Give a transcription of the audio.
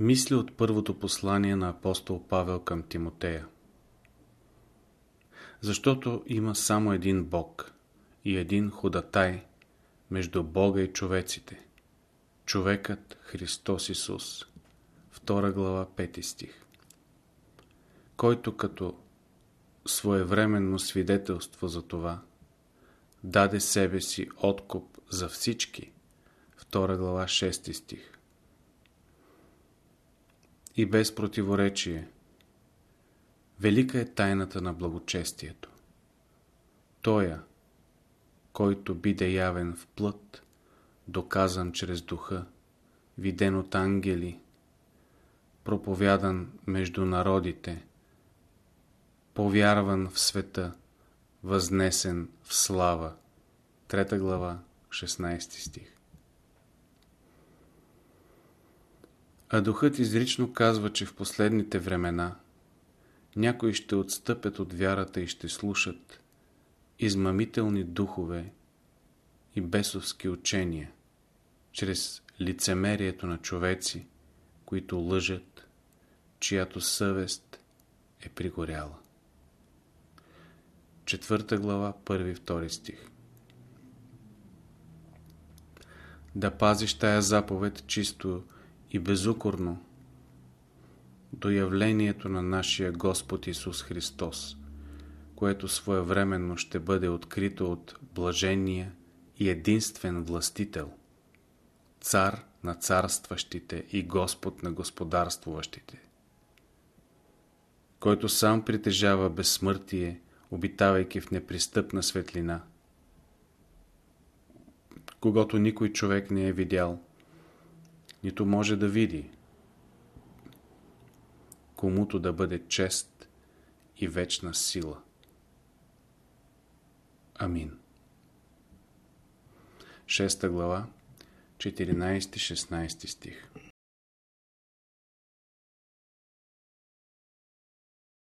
Мисли от първото послание на апостол Павел към Тимотея Защото има само един Бог и един ходатай между Бога и човеците. Човекът Христос Исус. 2 глава 5 стих Който като своевременно свидетелство за това даде себе си откуп за всички. 2 глава 6 стих и без противоречие. Велика е тайната на благочестието. Тоя, който биде явен в плът, доказан чрез духа, виден от ангели, проповядан между народите, повярван в света, възнесен в слава. Трета глава, 16 стих. А духът изрично казва, че в последните времена някои ще отстъпят от вярата и ще слушат измамителни духове и бесовски учения, чрез лицемерието на човеци, които лъжат, чиято съвест е пригоряла. Четвърта глава, първи, втори стих Да пазиш тая заповед чисто и безукорно до явлението на нашия Господ Исус Христос, което своевременно ще бъде открито от блажения и единствен властител, цар на царстващите и Господ на господарствуващите, който сам притежава безсмъртие, обитавайки в непристъпна светлина, когато никой човек не е видял – нито може да види, комуто да бъде чест и вечна сила. Амин. 6 глава, 14-16 стих